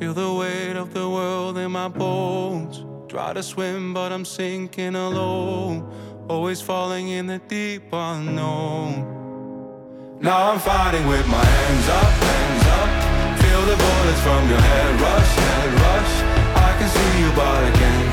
Feel the weight of the world in my bones. Try to swim, but I'm sinking alone. Always falling in the deep unknown. Now I'm fighting with my hands up, hands up. Feel the bullets from your head rush, head rush. I can see you, but I can't